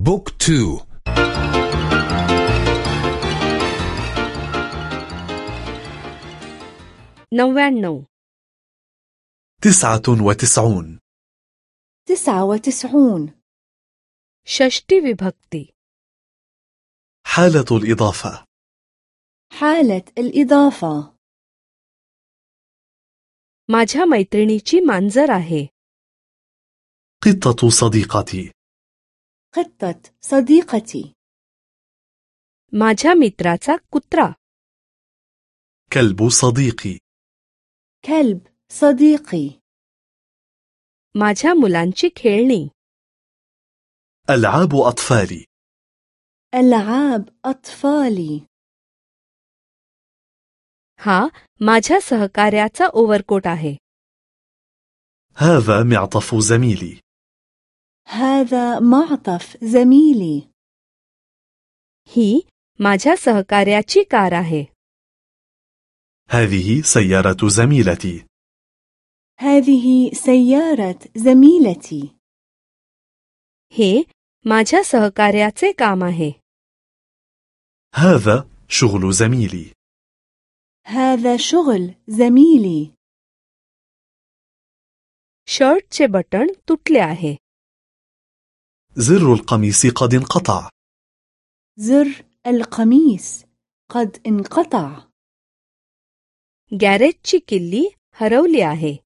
بوك تو नव्याण्णव تسعة وتسعون تسعة وتسعون षष्टी विभक्ती حالة الإضافة حالة الإضافة माझ्या मैत्रिणीची मांजर आहे قطة صديقتي قطة صديقتي माझ्या मित्राचा कुत्रा كلب صديقي كلب صديقي माझ्या मुलांची खेळणी ألعاب أطفالي ألعاب أطفالي हा माझ्या सहकार्याचा ओव्हरकोट आहे هذا معطف زميلي هذا معطف زميلي ही माझ्या सहकार्याची कार आहे هذه سيارة زميلتي هذه سيارة زميلتي हे माझ्या सहकार्याचे काम आहे هذا شغل زميلي هذا شغل زميلي शर्टचे बटण तुटले आहे زر القميص قد انقطع زر القميص قد انقطع गॅरेजची किल्ली हरवली आहे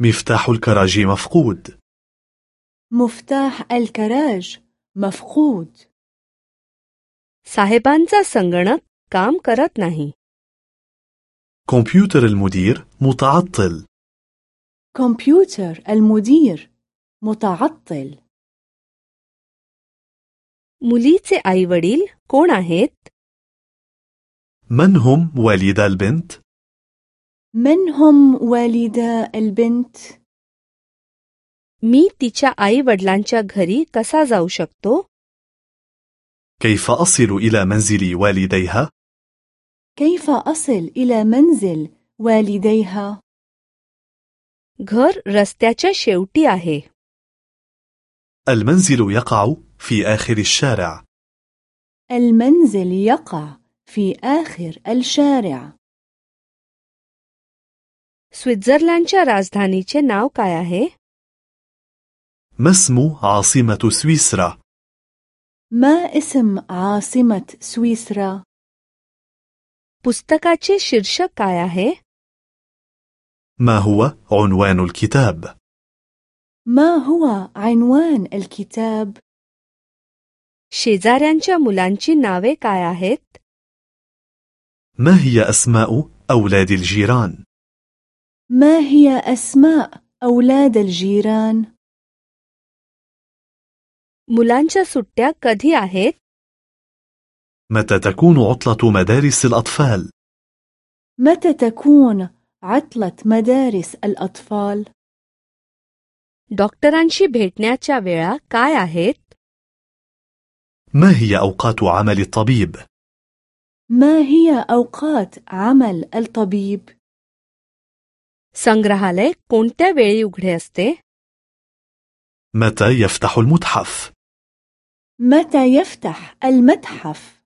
مفتاح الكراج مفقود مفتاح الكراج مفقود साहेबांचा संगणक काम करत नाही كمبيوتر المدير متعطل كمبيوتر المدير متعطل मुलीचे आई वडील कोण आहेत من هم والدا البنت؟ من هم والدا البنت؟ मी तिच्या आई वडिलांच्या घरी कसा जाऊ शकतो كيف أصل إلى منزل والديها؟ كيف أصل إلى منزل والديها؟ घर रस्त्याच्या शेवटी आहे المنزل يقع في آخر الشارع المنزل يقع في آخر الشارع स्वित्झर्लंडच्या राजधानीचे नाव काय आहे ما اسم عاصمة سويسرا؟ ما اسم عاصمة سويسرا؟ पुस्तकाचे शीर्षक काय आहे ما هو عنوان الكتاب؟ ما هو عنوان الكتاب؟ शेजाऱ्यांच्या मुलांची नावे काय आहेत ما هي أسماء أولاد الجيران؟ ما هي أسماء أولاد الجيران؟ मुलांच्या सुट्ट्या कधी आहेत متى تكون عطلة مدارس الأطفال؟ متى تكون عطلة مدارس الأطفال؟ डॉक्टरांशी भेटण्याच्या वेळा काय आहेत ما هي أوقات عمل الطبيب؟ ما هي أوقات عمل الطبيب؟ संग्रहालय कोणत्या वेळी उघडे असते متى يفتح المتحف؟ متى يفتح المتحف؟